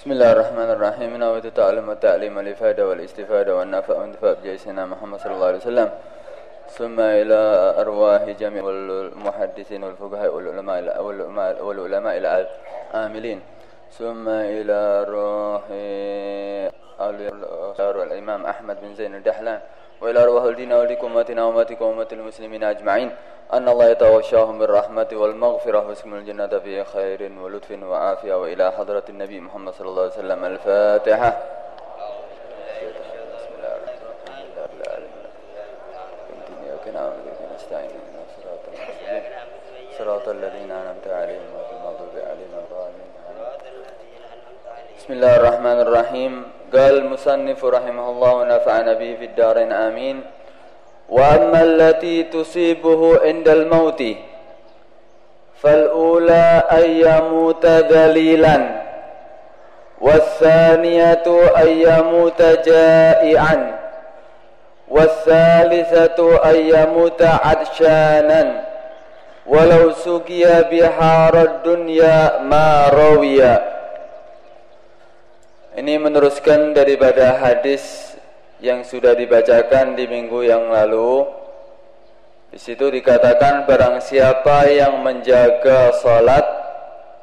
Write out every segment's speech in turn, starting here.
بسم الله الرحمن الرحيم نويت التعلم والتعليم والإفادة والاستفادة والنفع والانتفاع بجيسنا محمد صلى الله عليه وسلم ثم إلى أرواح جميع المحدثين والفقهاء والعلماء والعلماء, والعلماء العاملين ثم إلى روح الإمام أحمد بن زين الدحلان وإلى أرواح الدين ولكم أمتنا وأمتكم وأمة المسلمين أجمعين. أن الله يتوشاهم بالرحمة والمغفرة واسم الجنة في خير ولطف وعافية وإلى حضرة النبي محمد صلى الله عليه وسلم. الفاتحة. صراط الذين أنعمت عليهم غير المغضوب عليهم بسم الله الرحمن الرحيم. قال المصنف رحمه الله ونفعنا به في الدارين آمين وأما التي تصيبه عند الموت فالأولى أن يموت ذليلا والثانية أن يموت جائعا والثالثة أن يموت عطشانا ولو سقي بحار الدنيا ما روي ini meneruskan daripada hadis yang sudah dibacakan di minggu yang lalu. Di situ dikatakan barang siapa yang menjaga salat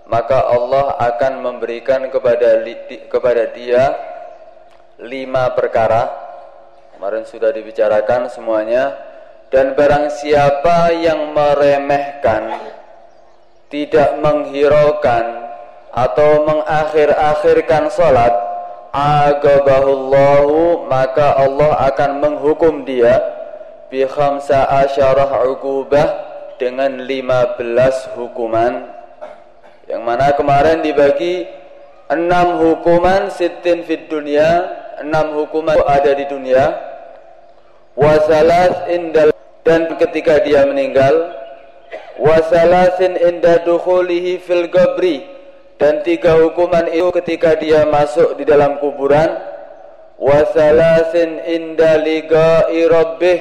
maka Allah akan memberikan kepada kepada dia lima perkara. Kemarin sudah dibicarakan semuanya dan barang siapa yang meremehkan tidak menghiraukan atau mengakhir-akhirkan salat agabahullahu maka Allah akan menghukum dia bi khamsa asyarah uqubah dengan 15 hukuman. Yang mana kemarin dibagi enam hukuman sitin fid dunia enam hukuman ada di dunia. Wasalas indal dan ketika dia meninggal wasalasin inda dukhulihi fil gabri dan tiga hukuman itu ketika dia masuk di dalam kuburan wasalasin inda liga'i rabbih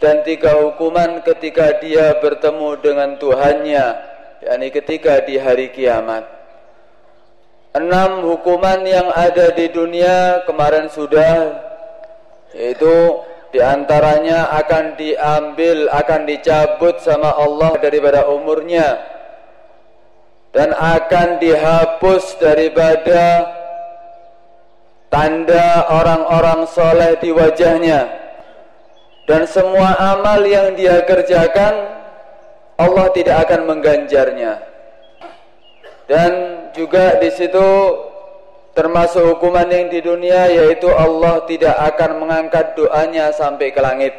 dan tiga hukuman ketika dia bertemu dengan Tuhannya yakni ketika di hari kiamat. Enam hukuman yang ada di dunia kemarin sudah yaitu di antaranya akan diambil akan dicabut sama Allah daripada umurnya dan akan dihapus daripada tanda orang-orang soleh di wajahnya. Dan semua amal yang dia kerjakan Allah tidak akan mengganjarnya. Dan juga di situ termasuk hukuman yang di dunia yaitu Allah tidak akan mengangkat doanya sampai ke langit.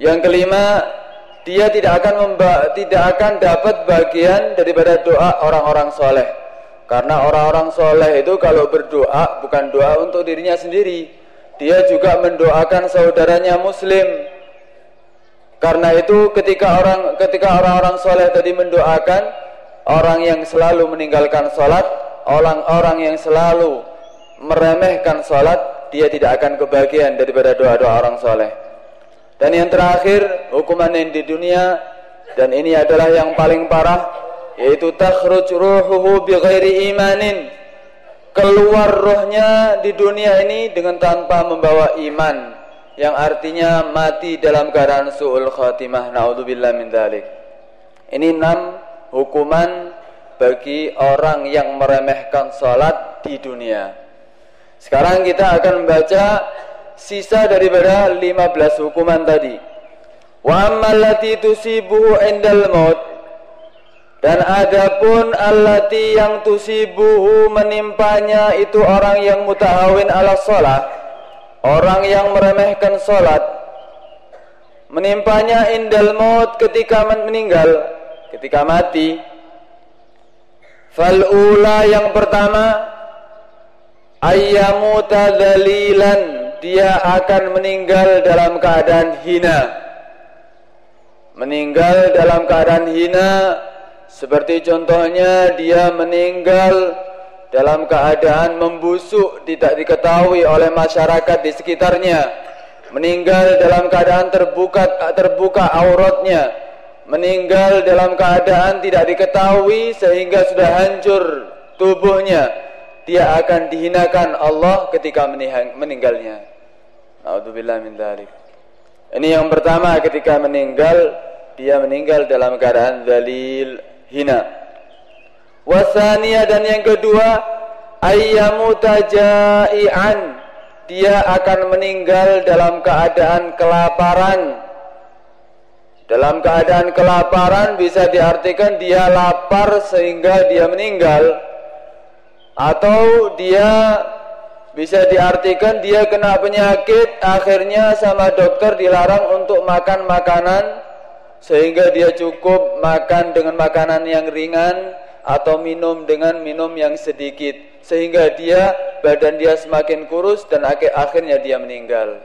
Yang kelima dia tidak akan tidak akan dapat bagian daripada doa orang-orang soleh. Karena orang-orang soleh itu kalau berdoa bukan doa untuk dirinya sendiri, dia juga mendoakan saudaranya Muslim. Karena itu ketika orang ketika orang-orang soleh tadi mendoakan orang yang selalu meninggalkan sholat, orang-orang yang selalu meremehkan sholat, dia tidak akan kebagian daripada doa-doa orang soleh. Dan yang terakhir hukuman yang di dunia dan ini adalah yang paling parah yaitu takhruj ruhuhu bighairi imanin. Keluar rohnya di dunia ini dengan tanpa membawa iman yang artinya mati dalam keadaan su'ul khatimah naudzubillah min dzalik. Ini enam hukuman bagi orang yang meremehkan salat di dunia. Sekarang kita akan membaca sisa daripada 15 hukuman tadi. Wa ammallati tusibuhu indal maut. Dan adapun allati yang tusibuhu menimpanya itu orang yang mutahawin ala sholat Orang yang meremehkan sholat. Menimpanya indal maut ketika meninggal Ketika mati. Fal'ula yang pertama Ayyamuta dalilan dia akan meninggal dalam keadaan hina. Meninggal dalam keadaan hina seperti contohnya dia meninggal dalam keadaan membusuk tidak diketahui oleh masyarakat di sekitarnya. Meninggal dalam keadaan terbuka terbuka auratnya. Meninggal dalam keadaan tidak diketahui sehingga sudah hancur tubuhnya dia akan dihinakan Allah ketika meninggalnya. Naudzubillah min dzalik. Ini yang pertama ketika meninggal dia meninggal dalam keadaan dalil hina. Wasania dan yang kedua ayyamutajai'an dia akan meninggal dalam keadaan kelaparan. Dalam keadaan kelaparan bisa diartikan dia lapar sehingga dia meninggal atau dia bisa diartikan dia kena penyakit akhirnya sama dokter dilarang untuk makan makanan sehingga dia cukup makan dengan makanan yang ringan atau minum dengan minum yang sedikit sehingga dia badan dia semakin kurus dan akhir akhirnya dia meninggal.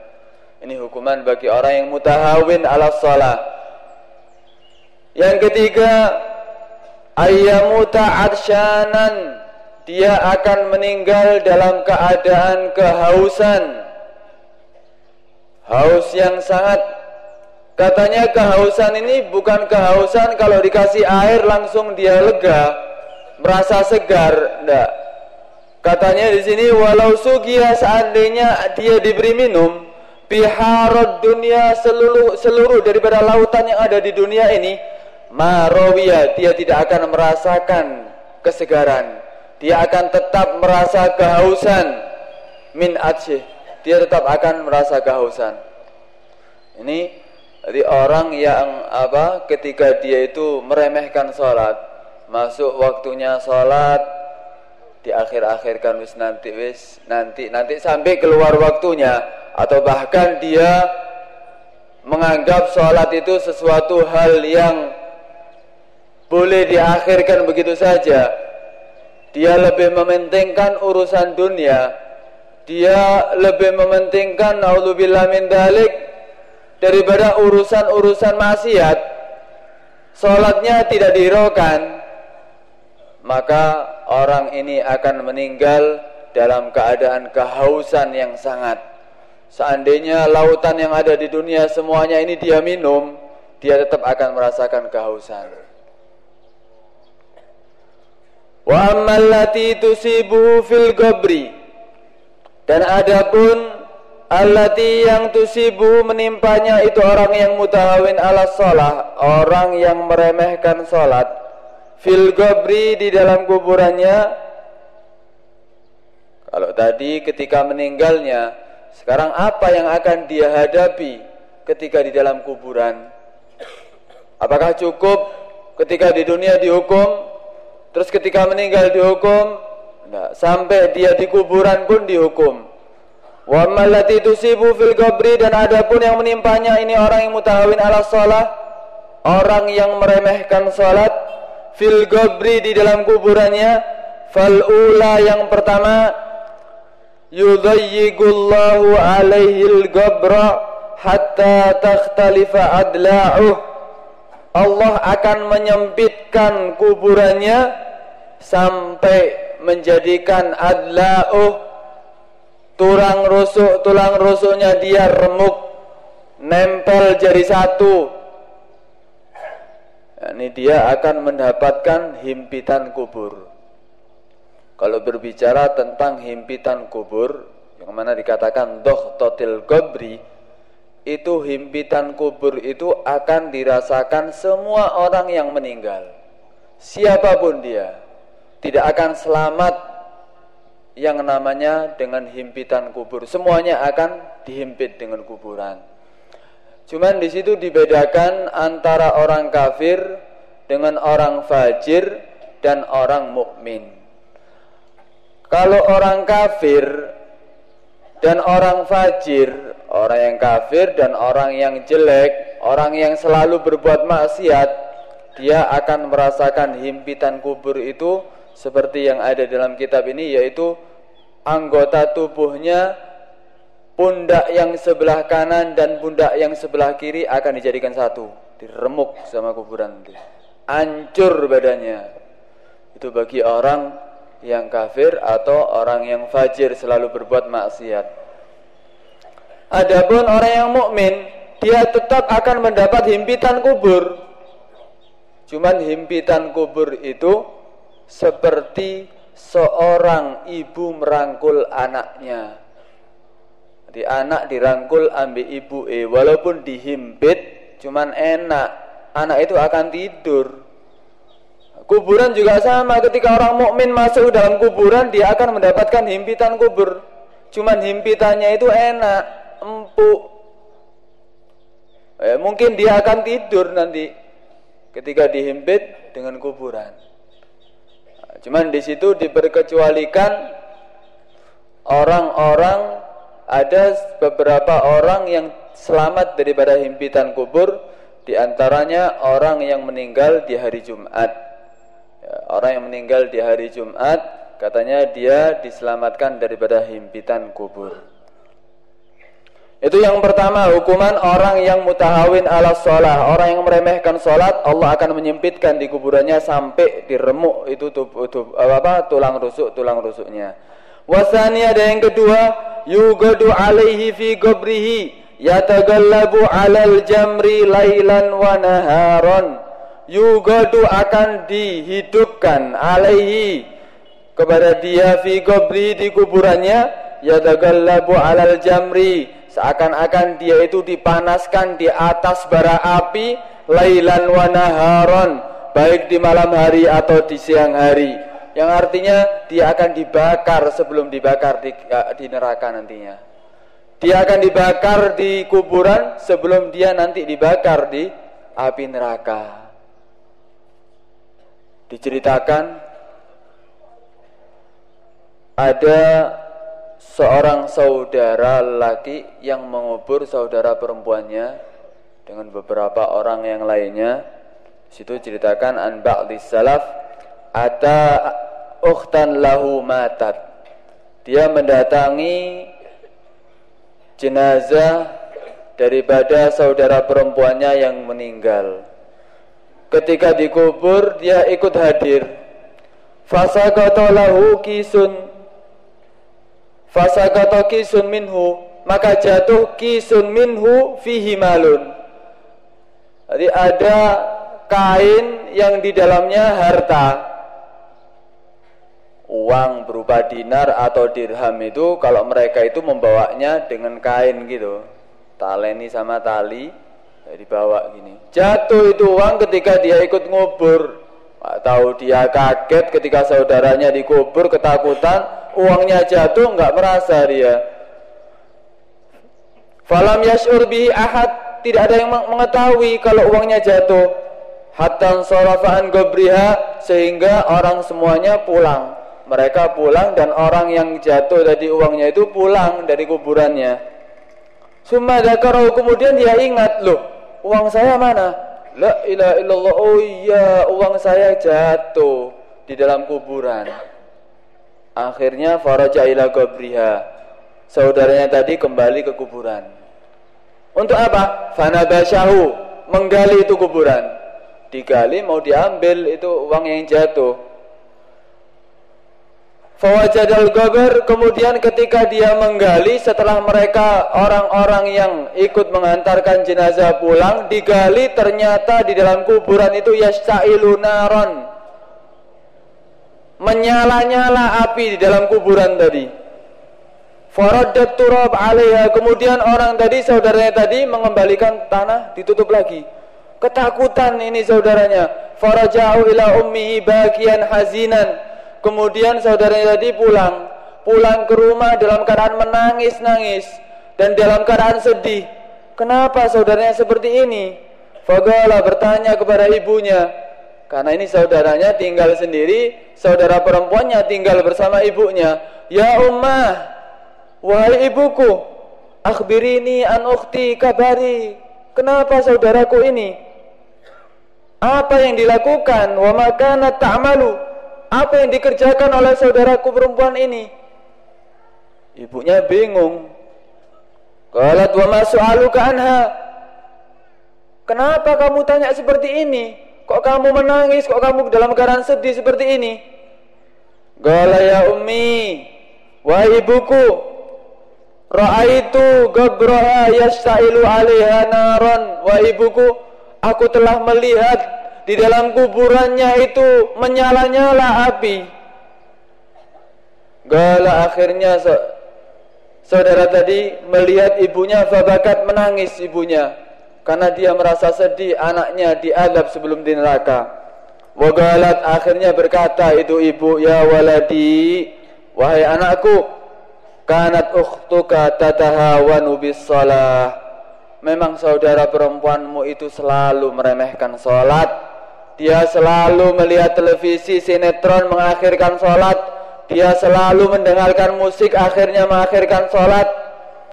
Ini hukuman bagi orang yang mutahawin ala salah. Yang ketiga, ayyamuta adsyanan. Dia akan meninggal dalam keadaan kehausan. Haus yang sangat Katanya kehausan ini bukan kehausan kalau dikasih air langsung dia lega, merasa segar, enggak. Katanya di sini walau sugia seandainya dia diberi minum biharod dunia seluruh seluruh daripada lautan yang ada di dunia ini marawiyah dia tidak akan merasakan kesegaran dia akan tetap merasa kehausan. Min atsih dia tetap akan merasa kehausan. Ini jadi orang yang apa ketika dia itu meremehkan sholat masuk waktunya sholat di akhir-akhirkan wis nanti wis nanti nanti sampai keluar waktunya atau bahkan dia menganggap sholat itu sesuatu hal yang boleh diakhirkan begitu saja dia lebih mementingkan urusan dunia dia lebih mementingkan naudzubillah min dalik daripada urusan-urusan maksiat sholatnya tidak dihiraukan maka orang ini akan meninggal dalam keadaan kehausan yang sangat. Seandainya lautan yang ada di dunia semuanya ini dia minum, dia tetap akan merasakan kehausan. Wa ammallati tusibuhu fil gabri. Dan adapun allati yang tusibu menimpanya itu orang yang mutahawin ala sholah, orang yang meremehkan sholat. Fil gobri di dalam kuburannya. Kalau tadi ketika meninggalnya sekarang apa yang akan dia hadapi ketika di dalam kuburan? Apakah cukup ketika di dunia dihukum terus ketika meninggal dihukum Enggak. sampai dia di kuburan pun dihukum wa mallati tusibu fil gobri dan adapun yang menimpanya ini orang yang mutahawin ala sholat orang yang meremehkan sholat fil gobri di dalam kuburannya fal ula yang pertama yudayyigullahu alaihil gobra hatta takhtalifa adla'uh Allah akan menyempitkan kuburannya sampai menjadikan adla'uh tulang rusuk tulang rusuknya dia remuk nempel jadi satu ini dia akan mendapatkan himpitan kubur. Kalau berbicara tentang himpitan kubur, yang mana dikatakan doh totil gobri, itu himpitan kubur itu akan dirasakan semua orang yang meninggal. Siapa pun dia, tidak akan selamat yang namanya dengan himpitan kubur. Semuanya akan dihimpit dengan kuburan. Cuman di situ dibedakan antara orang kafir dengan orang fajir dan orang mukmin. Kalau orang kafir dan orang fajir, orang yang kafir dan orang yang jelek, orang yang selalu berbuat maksiat, dia akan merasakan himpitan kubur itu seperti yang ada dalam kitab ini yaitu anggota tubuhnya pundak yang sebelah kanan dan pundak yang sebelah kiri akan dijadikan satu diremuk sama kuburan itu hancur badannya. Itu bagi orang yang kafir atau orang yang fajir selalu berbuat maksiat adapun orang yang mukmin dia tetap akan mendapat himpitan kubur cuman himpitan kubur itu seperti seorang ibu merangkul anaknya. Di anak dirangkul ambil ibu eh walaupun dihimpit cuman enak. Anak itu akan tidur. Kuburan juga sama ketika orang mukmin masuk dalam kuburan dia akan mendapatkan himpitan kubur. Cuman himpitannya itu enak, empuk. Eh, mungkin dia akan tidur nanti ketika dihimpit dengan kuburan. Cuman di situ diperkecualikan orang-orang ada beberapa orang yang selamat daripada himpitan kubur di antaranya orang yang meninggal di hari Jumat. Ya, orang yang meninggal di hari Jumat katanya dia diselamatkan daripada himpitan kubur. Itu yang pertama hukuman orang yang mutahawin ala sholat Orang yang meremehkan sholat Allah akan menyempitkan di kuburannya sampai diremuk itu tub, tub, apa, tulang rusuk tulang rusuknya. Wasani ada yang kedua Yugadu alaihi fi gobrihi Yatagallabu alal jamri lailan wa naharon. Yugadu akan dihidupkan alaihi Kepada dia fi gobri di kuburannya Yatagallabu alal jamri seakan-akan dia itu dipanaskan di atas bara api lailan wa naharon baik di malam hari atau di siang hari. Yang artinya dia akan dibakar sebelum dibakar di, di neraka nantinya. Dia akan dibakar di kuburan sebelum dia nanti dibakar di api neraka. Diceritakan ada seorang saudara laki yang mengubur saudara perempuannya dengan beberapa orang yang lainnya. Situ ceritakan an ba'di salaf ata ukhtan lahu matat. Dia mendatangi jenazah daripada saudara perempuannya yang meninggal. Ketika dikubur dia ikut hadir. Fasaqata lahu kisun fasakata kisun minhu maka jatuh kisun minhu fihi malun. Jadi ada kain yang di dalamnya harta. Uang berupa dinar atau dirham itu kalau mereka itu membawanya dengan kain gitu. Taleni sama tali dibawa gini. Jatuh itu uang ketika dia ikut ngubur tahu dia kaget ketika saudaranya dikubur ketakutan uangnya jatuh nggak merasa dia. Falam yashur bihi ahad tidak ada yang mengetahui kalau uangnya jatuh. Hatta sorafaan gobriha sehingga orang semuanya pulang. Mereka pulang dan orang yang jatuh tadi uangnya itu pulang dari kuburannya. Summa dakarau kemudian dia ingat loh uang saya mana? La ilaha illallah oh iya uang saya jatuh di dalam kuburan. Akhirnya faraja ila qabriha. Saudaranya tadi kembali ke kuburan. Untuk apa? Fanabasyahu, menggali itu kuburan. Digali mau diambil itu uang yang jatuh. Fawajadal gober kemudian ketika dia menggali setelah mereka orang-orang yang ikut mengantarkan jenazah pulang digali ternyata di dalam kuburan itu yastailu naron menyala-nyala api di dalam kuburan tadi. Faraddat turab alaiha. Kemudian orang tadi saudaranya tadi mengembalikan tanah ditutup lagi. Ketakutan ini saudaranya. Faraja'u ila ummihi bagian hazinan. Kemudian saudaranya tadi pulang, pulang ke rumah dalam keadaan menangis-nangis dan dalam keadaan sedih. Kenapa saudaranya seperti ini? Fagala bertanya kepada ibunya, karena ini saudaranya tinggal sendiri, saudara perempuannya tinggal bersama ibunya. Ya ummah, wahai ibuku, akhbirini an ukhti kabari. Kenapa saudaraku ini? Apa yang dilakukan? Wa makana ta'malu? Apa yang dikerjakan oleh saudaraku perempuan ini? Ibunya bingung. Qalat wa ma su'aluka anha? Kenapa kamu tanya seperti ini? Kok kamu menangis? Kok kamu dalam keadaan sedih seperti ini? Gala ya ummi, wa ibuku, ra'aitu gabraha yastailu 'alaiha naron. Wa ibuku, aku telah melihat di dalam kuburannya itu menyala-nyala api. Gala akhirnya saudara tadi melihat ibunya fabakat menangis ibunya karena dia merasa sedih anaknya diadab sebelum di neraka. Wagalat akhirnya berkata itu ibu ya waladi wahai anakku kanat ukhtuka tatahawanu bis salah memang saudara perempuanmu itu selalu meremehkan salat dia selalu melihat televisi sinetron mengakhirkan salat dia selalu mendengarkan musik akhirnya mengakhirkan salat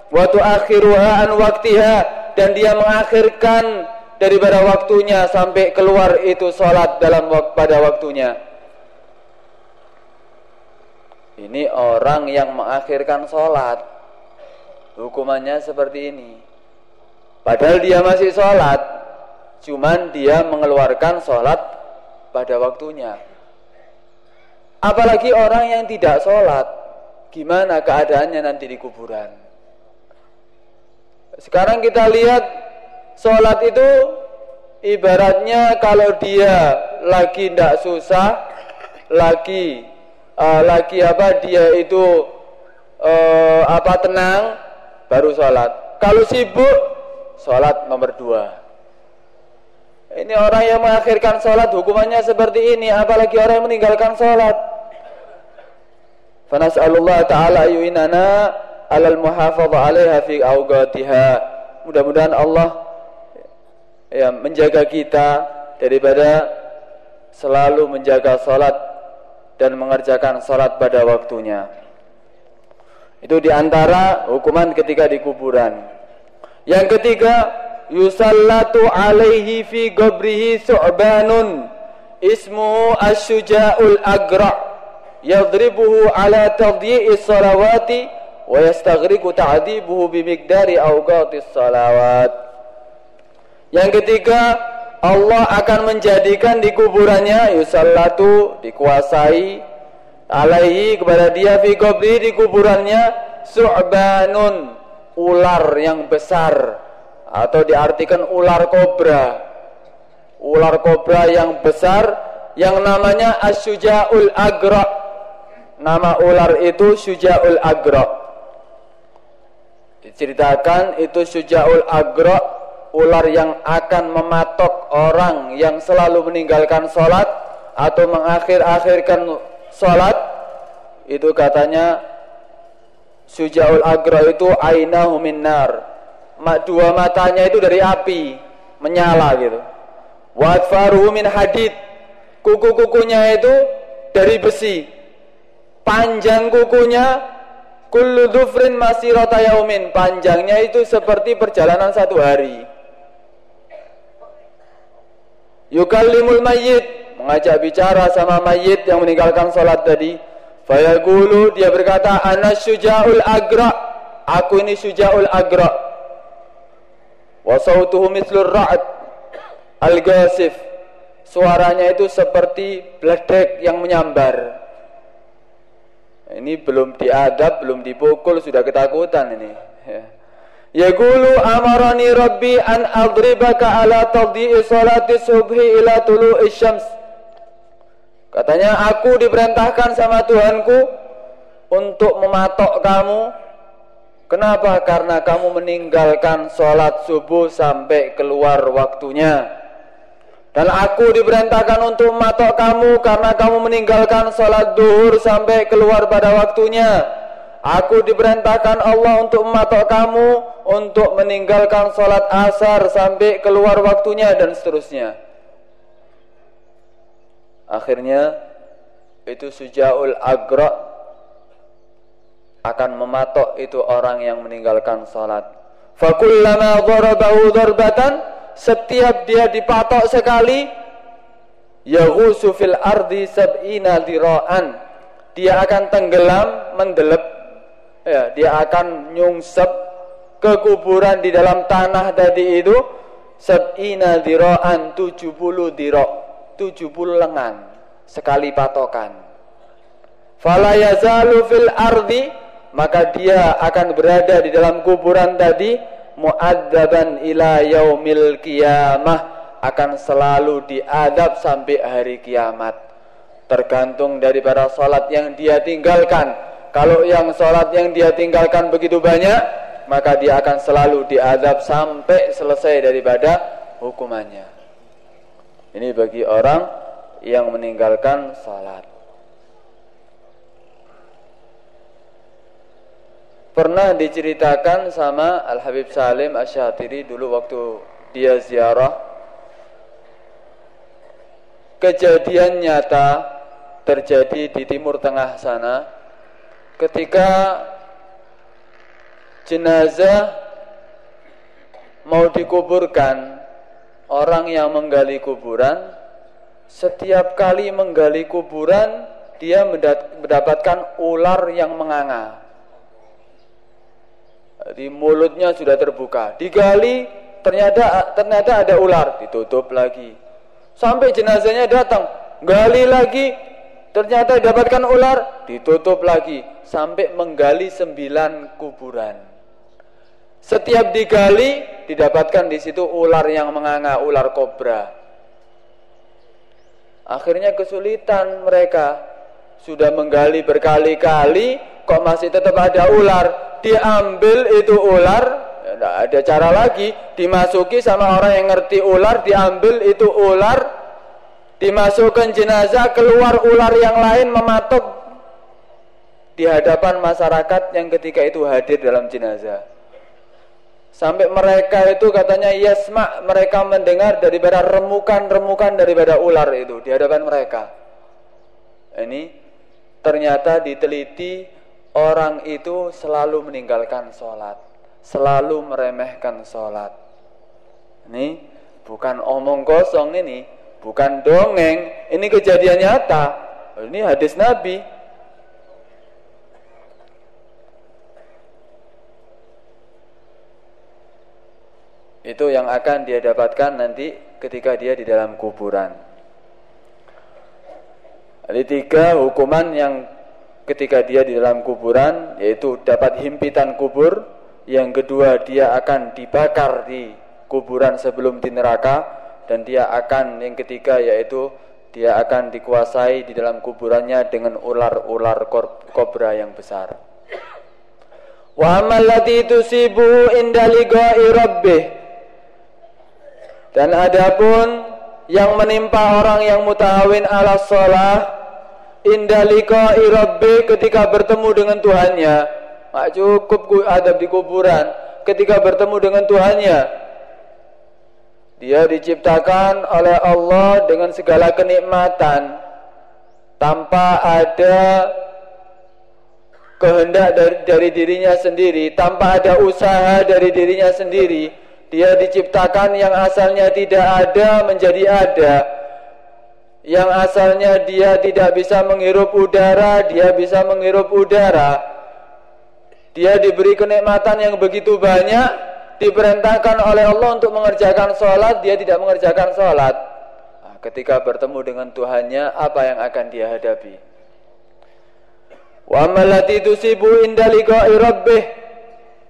waktu akhiruha an waktiha dan dia mengakhirkan daripada waktunya sampai keluar itu sholat dalam pada waktunya. Ini orang yang mengakhirkan sholat. Hukumannya seperti ini. Padahal dia masih sholat. Cuman dia mengeluarkan sholat pada waktunya. Apalagi orang yang tidak sholat. Gimana keadaannya nanti di kuburan. Sekarang kita lihat Sholat itu ibaratnya kalau dia lagi tidak susah, lagi uh, lagi apa dia itu uh, apa tenang, baru sholat. Kalau sibuk, sholat nomor dua. Ini orang yang mengakhirkan sholat hukumannya seperti ini, apalagi orang yang meninggalkan sholat. Fanas'alullah ta'ala yu'inana alal muhafadha alaiha fi awqatiha. Mudah-mudahan Allah ya menjaga kita daripada selalu menjaga salat dan mengerjakan salat pada waktunya. Itu di antara hukuman ketika di kuburan. Yang ketiga, yusallatu alaihi fi qabrihi su'banun. Ismuhu asyuja'ul agra. Yadribuhu ala tadyi'is salawati wa yastaghriqu ta'dibuhu bimikdari awqatis salawat. Yang ketiga, Allah akan menjadikan di kuburannya yusallatu dikuasai alaihi kepada dia fi qabri di kuburannya su'banun ular yang besar atau diartikan ular kobra. Ular kobra yang besar yang namanya asyujaul agra. Nama ular itu syujaul agra. Diceritakan itu syujaul agra ular yang akan mematok orang yang selalu meninggalkan sholat atau mengakhir-akhirkan sholat. Itu katanya sujaul agra itu ainahu minnar dua matanya itu dari api menyala gitu. Wadfaruhu min hadid. Kuku-kukunya itu dari besi. Panjang kukunya kullu dhufrin masirata yaumin. Panjangnya itu seperti perjalanan satu hari. Yukallimul mayyit. Mengajak bicara sama mayit yang meninggalkan salat tadi. Fayaqulu dia berkata ana syuja'ul agra. Aku ini syuja'ul agra wa sautuhu mithlur ra'd al-gasif suaranya itu seperti bledek yang menyambar ini belum diadab belum dipukul sudah ketakutan ini ya. Yaqulu amarani rabbi an adribaka ala tadhi'i salati subhi ila tulu'i syams. Katanya aku diperintahkan sama Tuhanku untuk mematok kamu. Kenapa? Karena kamu meninggalkan sholat subuh sampai keluar waktunya. Dan aku diperintahkan untuk mematok kamu karena kamu meninggalkan sholat duhur sampai keluar pada waktunya. Aku diperintahkan Allah untuk mematok kamu untuk meninggalkan sholat asar sampai keluar waktunya dan seterusnya. Akhirnya itu sujaul agra akan mematok itu orang yang meninggalkan sholat. Fakullama dharabahu dharbatan setiap dia dipatok sekali yaghusu fil ardi sab'ina dira'an dia akan tenggelam mendelep. Ya dia akan nyungsep ke kuburan di dalam tanah tadi itu sab'ina dira'an 70 dira' 70 lengan sekali patokan. Fala yazalu fil ardi maka dia akan berada di dalam kuburan tadi muadzaban ila yaumil qiyamah akan selalu diadab sampai hari kiamat tergantung daripada salat yang dia tinggalkan Kalau yang sholat yang dia tinggalkan begitu banyak, maka dia akan selalu diadab sampai selesai daripada hukumannya. Ini bagi orang yang meninggalkan sholat. Pernah diceritakan sama Al Habib Salim Asyatiri dulu waktu dia ziarah. Kejadian nyata terjadi di timur tengah sana. Ketika jenazah mau dikuburkan orang yang menggali kuburan setiap kali menggali kuburan dia mendapatkan ular yang menganga di mulutnya sudah terbuka. Digali ternyata ternyata ada ular. Ditutup lagi. Sampai jenazahnya datang. Gali lagi. Ternyata didapatkan ular, ditutup lagi. Sampai menggali sembilan kuburan. Setiap digali didapatkan di situ ular yang menganga, ular kobra. Akhirnya kesulitan mereka. Sudah menggali berkali-kali kok masih tetap ada ular. Diambil itu ular, tidak ya ada cara lagi. Dimasuki sama orang yang ngerti ular, diambil itu ular, dimasukkan jenazah keluar ular yang lain mematuk. Di hadapan masyarakat yang ketika itu hadir dalam jenazah. Sampai mereka itu katanya yasma mereka mendengar daripada remukan-remukan daripada ular itu di hadapan mereka. Ini ternyata diteliti orang itu selalu meninggalkan sholat selalu meremehkan sholat ini bukan omong kosong ini bukan dongeng, ini kejadian nyata. Ini hadis Nabi. Itu yang akan dia dapatkan nanti ketika dia di dalam kuburan. Ada tiga hukuman yang ketika dia di dalam kuburan yaitu dapat himpitan kubur, yang kedua dia akan dibakar di kuburan sebelum di neraka, dan dia akan yang ketiga yaitu dia akan dikuasai di dalam kuburannya dengan ular-ular kobra yang besar. Wa amallati tusibu inda. Dan adapun yang menimpa orang yang mutahawin ala sholah inda liqa'i rabbih ketika bertemu dengan Tuhannya. Mak cukup adab di kuburan ketika bertemu dengan Tuhannya dia diciptakan oleh Allah dengan segala kenikmatan tanpa ada kehendak dari, dari dirinya sendiri, tanpa ada usaha dari dirinya sendiri. Dia diciptakan yang asalnya tidak ada menjadi ada. Yang asalnya dia tidak bisa menghirup udara, dia bisa menghirup udara. Dia diberi kenikmatan yang begitu banyak diperintahkan oleh Allah untuk mengerjakan sholat, dia tidak mengerjakan sholat. Nah, ketika bertemu dengan Tuhannya, apa yang akan dia hadapi? Wa malati tusibu inda liqa'i rabbih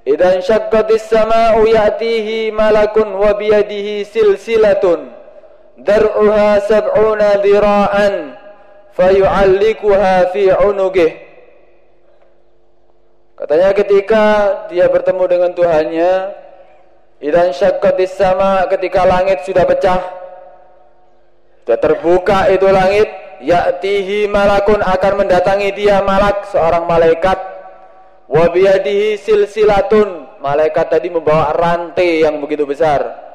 idan syaqqatis sama'u ya'tihi malakun wa biyadihi silsilatun dar'uha sab'una dhira'an fayu'allikuha fi 'unugih Katanya ketika dia bertemu dengan Tuhannya Idan syaqqatis sama ketika langit sudah pecah sudah terbuka itu langit ya'tihi malakun akan mendatangi dia malak seorang malaikat. Wa biyadihi silsilatun malaikat tadi membawa rantai yang begitu besar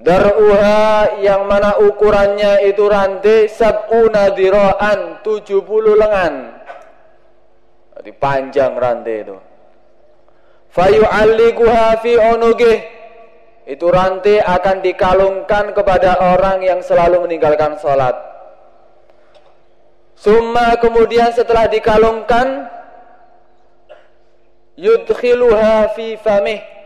dar'uha yang mana ukurannya itu rantai sab'una dira'an 70 lengan. Jadi panjang rantai itu. Fayu'allikuha fi unugih itu rantai akan dikalungkan kepada orang yang selalu meninggalkan sholat. Summa kemudian setelah dikalungkan yudkhiluha fi famih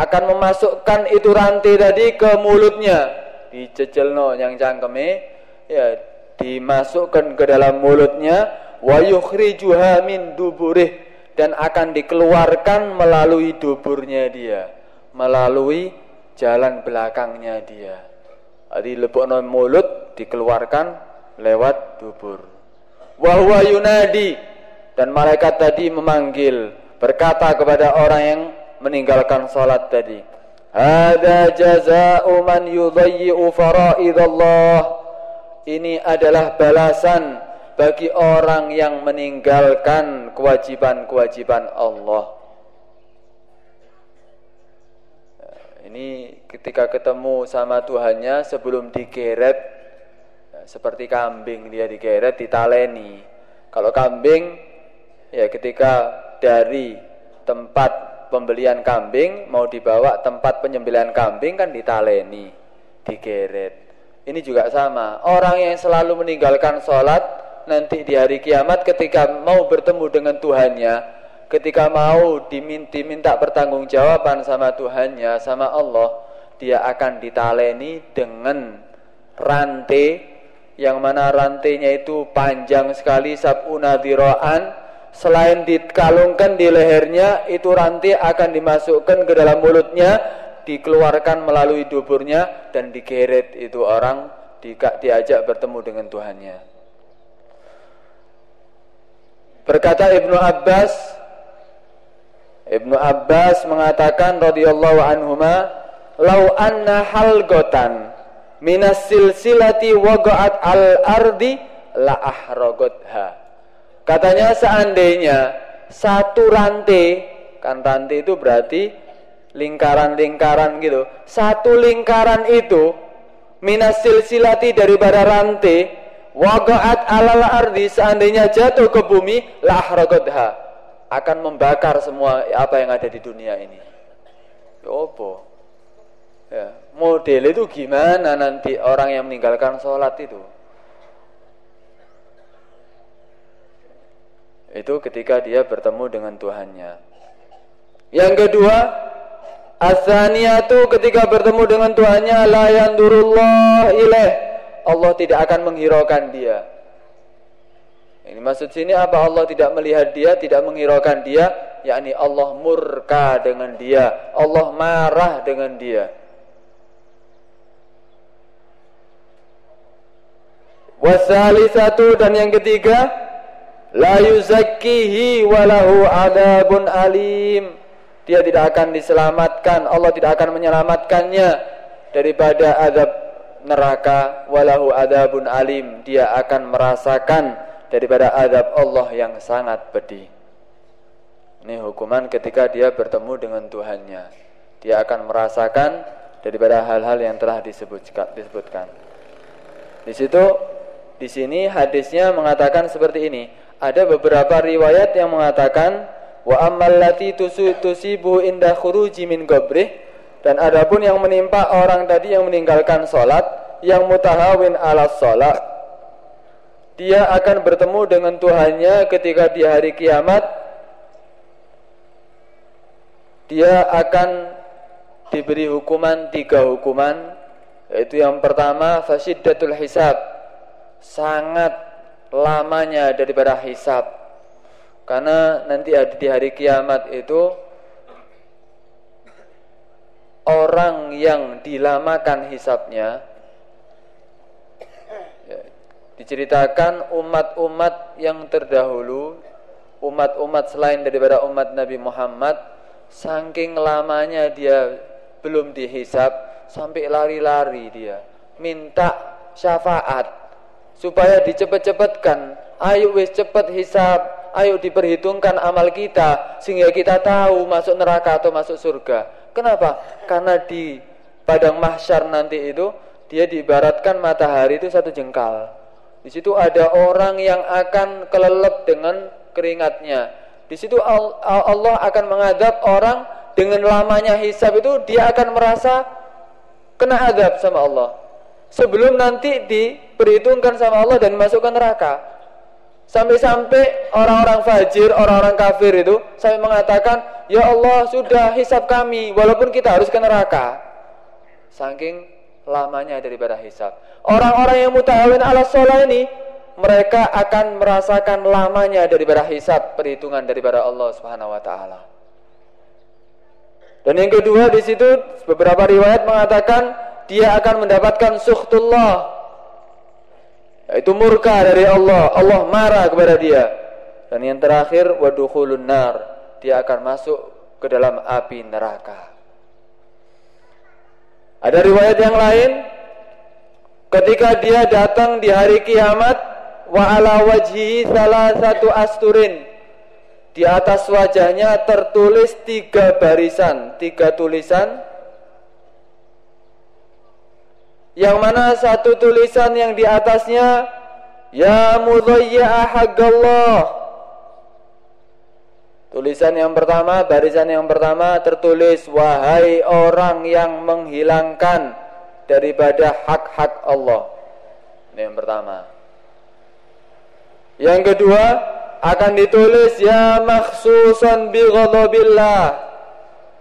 akan memasukkan itu rantai tadi ke mulutnya. Dicecelno yang cangkeme ya dimasukkan ke dalam mulutnya. Wa yukhrijuha min duburih. Dan akan dikeluarkan melalui duburnya dia, melalui jalan belakangnya dia. Jadi lebokno mulut dikeluarkan lewat dubur. Wahwa yunadi. Dan malaikat tadi memanggil, berkata kepada orang yang meninggalkan salat tadi, "Hada jazaa'u man yudayyi'u fara'idallah." Ini adalah balasan bagi orang yang meninggalkan kewajiban-kewajiban Allah. Ini ketika ketemu sama Tuhannya sebelum digeret seperti kambing dia digeret ditaleni. Kalau kambing ya ketika dari tempat pembelian kambing mau dibawa tempat penyembelihan kambing kan ditaleni, digeret. Ini juga sama. Orang yang selalu meninggalkan sholat nanti di hari kiamat ketika mau bertemu dengan Tuhannya, ketika mau diminta, diminta pertanggungjawaban sama Tuhannya, sama Allah, dia akan ditaleni dengan rantai yang mana rantainya itu panjang sekali sabuna diroan selain dikalungkan di lehernya itu rantai akan dimasukkan ke dalam mulutnya dikeluarkan melalui duburnya dan digeret itu orang diajak bertemu dengan Tuhannya. Berkata Ibnu Abbas Ibnu Abbas mengatakan radhiyallahu anhuma lau anna halgotan minas silsilati waqa'at al ardi la ahragotha katanya seandainya satu rantai kan rantai itu berarti lingkaran-lingkaran gitu. Satu lingkaran itu minasil silati daripada rantai wagaat alal ardi seandainya jatuh ke bumi la akan membakar semua apa yang ada di dunia ini. Opo? Ya, model itu gimana nanti orang yang meninggalkan sholat itu? Itu ketika dia bertemu dengan Tuhannya. Yang kedua, Asaniyatu ketika bertemu dengan Tuhannya la yandurullah ilaih. Allah tidak akan menghiraukan dia. Ini maksud sini apa Allah tidak melihat dia, tidak menghiraukan dia, yakni Allah murka dengan dia, Allah marah dengan dia. Wasalisatu dan yang ketiga la yuzakkihi walahu adabun alim. Dia tidak akan diselamatkan. Allah tidak akan menyelamatkannya daripada azab neraka. Walahu adabun alim. Dia akan merasakan daripada azab Allah yang sangat pedih. Ini hukuman ketika dia bertemu dengan Tuhannya. Dia akan merasakan daripada hal-hal yang telah disebutkan disebutkan. Di situ di sini hadisnya mengatakan seperti ini ada beberapa riwayat yang mengatakan Wa ammal lati tusibu inda khuruji min qabrih dan adapun yang menimpa orang tadi yang meninggalkan salat yang mutahawin ala salat dia akan bertemu dengan Tuhannya ketika di hari kiamat. Dia akan diberi hukuman tiga hukuman yaitu yang pertama fasiddatul hisab sangat lamanya daripada hisab. Karena nanti di hari kiamat itu orang yang dilamakan hisapnya ya, diceritakan umat-umat yang terdahulu, umat-umat selain daripada umat Nabi Muhammad, saking lamanya dia belum dihisap sampai lari-lari dia minta syafaat supaya dicepet-cepetkan ayo wis cepet hisap ayo diperhitungkan amal kita sehingga kita tahu masuk neraka atau masuk surga. Kenapa? Karena di padang mahsyar nanti itu dia diibaratkan matahari itu satu jengkal. Di situ ada orang yang akan kelelep dengan keringatnya. Di situ Allah akan mengadab orang dengan lamanya hisab itu dia akan merasa kena adab sama Allah. Sebelum nanti diperhitungkan sama Allah dan masukkan neraka. Sampai-sampai orang-orang fajir, orang-orang kafir itu sampai mengatakan, "Ya Allah, sudah hisap kami walaupun kita harus ke neraka." Saking lamanya daripada hisap. Orang-orang yang mutahawin ala sholat ini mereka akan merasakan lamanya daripada hisap perhitungan daripada Allah Subhanahu wa taala. Dan yang kedua di situ beberapa riwayat mengatakan dia akan mendapatkan sukhtullah. Itu murka dari Allah. Allah marah kepada dia. Dan yang terakhir wadukhulun nar, dia akan masuk ke dalam api neraka. Ada riwayat yang lain. Ketika dia datang di hari kiamat wa ala wajhi salah satu asturin. Di atas wajahnya tertulis tiga barisan, tiga tulisan yang mana satu tulisan yang di atasnya ya mudhayya haqqallah. Tulisan yang pertama barisan yang pertama tertulis wahai orang yang menghilangkan daripada hak-hak Allah. Ini yang pertama. Yang kedua akan ditulis ya makhsusan bi ghadabillah.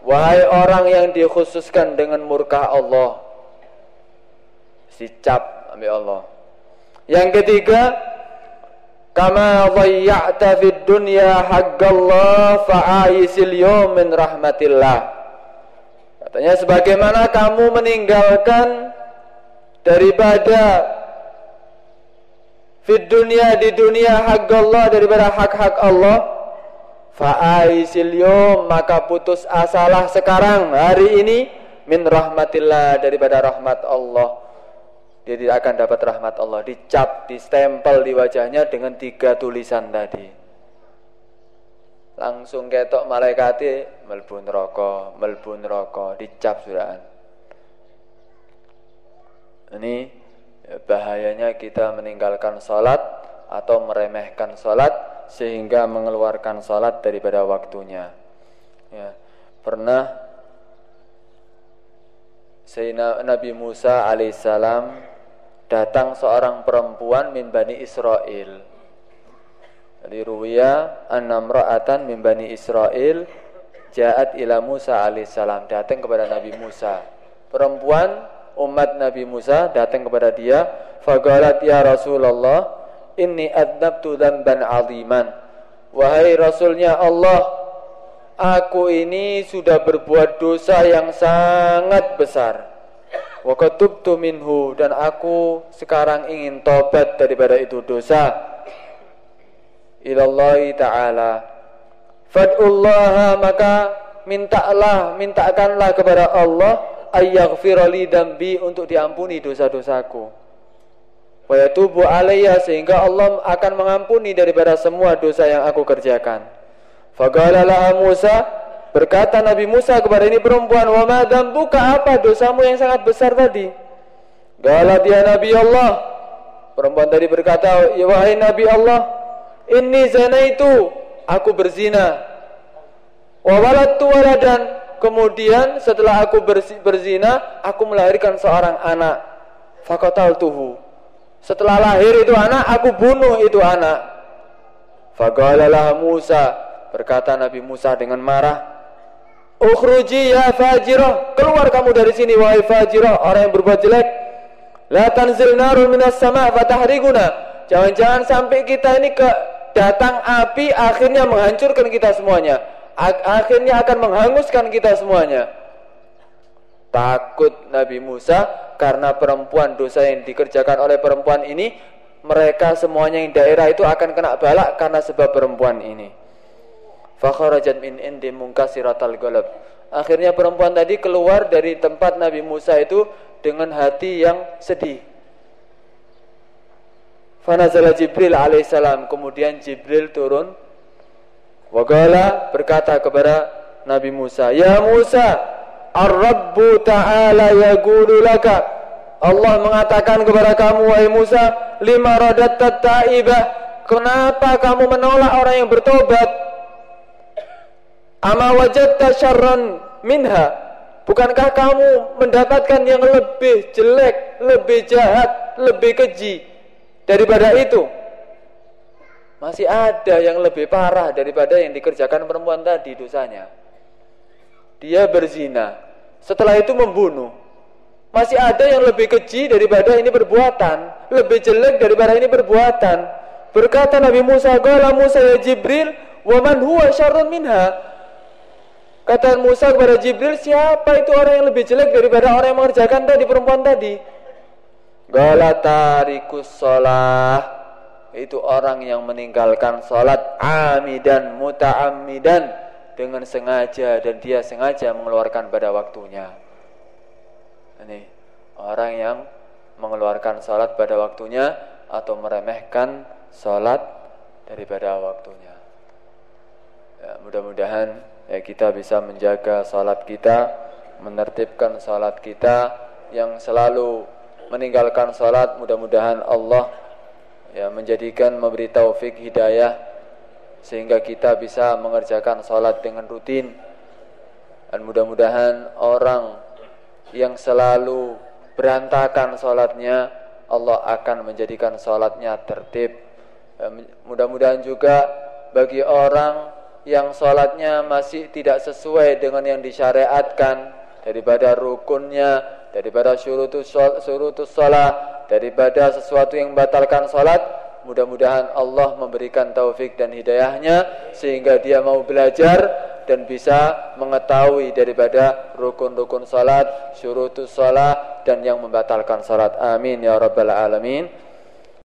Wahai orang yang dikhususkan dengan murka Allah dicap oleh Allah. Yang ketiga, kama dhayya'ta fid dunya haqqallah fa'aisil yawm min rahmatillah. Katanya sebagaimana kamu meninggalkan daripada fid dunya di dunia haqqallah daripada hak-hak Allah fa'aisil yawm maka putus asalah sekarang hari ini min rahmatillah daripada rahmat Allah dia tidak akan dapat rahmat Allah. Dicap, distempel di wajahnya dengan tiga tulisan tadi. Langsung ketok malaikati melbun rokok, melbun rokok, dicap sudah ini bahayanya kita meninggalkan sholat atau meremehkan sholat sehingga mengeluarkan sholat daripada waktunya. Ya, pernah Sayyidina Nabi Musa alaihissalam datang seorang perempuan min Bani Israel. Jadi ruwiya an-namra'atan min Bani Israel ja'at ila Musa alaihissalam datang kepada Nabi Musa. Perempuan umat Nabi Musa datang kepada dia, faqalat ya Rasulullah, inni adzabtu dzamban 'aziman. Wahai Rasulnya Allah, aku ini sudah berbuat dosa yang sangat besar wa qatubtu minhu dan aku sekarang ingin tobat daripada itu dosa. Ilallahi taala. Fad'ullaha maka mintalah mintakanlah kepada Allah ayyaghfirali dambi untuk diampuni dosa-dosaku. Wa yatubu alayya sehingga Allah akan mengampuni daripada semua dosa yang aku kerjakan. Faqala Musa Berkata Nabi Musa kepada ini perempuan, "Wa ma buka apa dosamu yang sangat besar tadi?" Gala dia Nabi Allah. Perempuan tadi berkata, "Ya wahai Nabi Allah, ini zina itu aku berzina. Wa waladtu waladan." Kemudian setelah aku berzina, aku melahirkan seorang anak. Faqatal tuhu. Setelah lahir itu anak, aku bunuh itu anak. Faqalalah Musa, berkata Nabi Musa dengan marah, Ukhruji ya fajirah, keluar kamu dari sini wahai fajirah, orang yang berbuat jelek. La tanzil narun minas sama fatahriguna. Jangan-jangan sampai kita ini ke datang api akhirnya menghancurkan kita semuanya. Akhirnya akan menghanguskan kita semuanya. Takut Nabi Musa karena perempuan dosa yang dikerjakan oleh perempuan ini mereka semuanya yang daerah itu akan kena balak karena sebab perempuan ini. Fakharajat min indi munkasiratal galab. Akhirnya perempuan tadi keluar dari tempat Nabi Musa itu dengan hati yang sedih. Fanazala Jibril alaihissalam. Kemudian Jibril turun. Wagala berkata kepada Nabi Musa, Ya Musa, Ar-Rabbu ta'ala yagulu laka. Allah mengatakan kepada kamu, wahai Musa, lima radat ta'ibah. Kenapa kamu menolak orang yang bertobat? Ama wajadta syarran minha Bukankah kamu mendapatkan yang lebih jelek, lebih jahat, lebih keji daripada itu? Masih ada yang lebih parah daripada yang dikerjakan perempuan tadi dosanya. Dia berzina, setelah itu membunuh. Masih ada yang lebih keji daripada ini perbuatan, lebih jelek daripada ini perbuatan. Berkata Nabi Musa, "Qala Musa ya Jibril, wa man huwa syarrun minha?" Kata Musa kepada Jibril, siapa itu orang yang lebih jelek daripada orang yang mengerjakan tadi perempuan tadi? Galatarikus sholah itu orang yang meninggalkan salat amidan muta'ammidan dengan sengaja dan dia sengaja mengeluarkan pada waktunya. Ini orang yang mengeluarkan salat pada waktunya atau meremehkan salat daripada waktunya. Ya, mudah-mudahan ya kita bisa menjaga salat kita, menertibkan salat kita yang selalu meninggalkan salat. Mudah-mudahan Allah ya menjadikan memberi taufik hidayah sehingga kita bisa mengerjakan salat dengan rutin. Dan mudah-mudahan orang yang selalu berantakan salatnya Allah akan menjadikan salatnya tertib. Ya, mudah-mudahan juga bagi orang yang salatnya masih tidak sesuai dengan yang disyariatkan daripada rukunnya daripada syurutus syurutus salat daripada sesuatu yang membatalkan salat mudah-mudahan Allah memberikan taufik dan hidayahnya sehingga dia mau belajar dan bisa mengetahui daripada rukun-rukun salat syurutus salat dan yang membatalkan salat amin ya rabbal alamin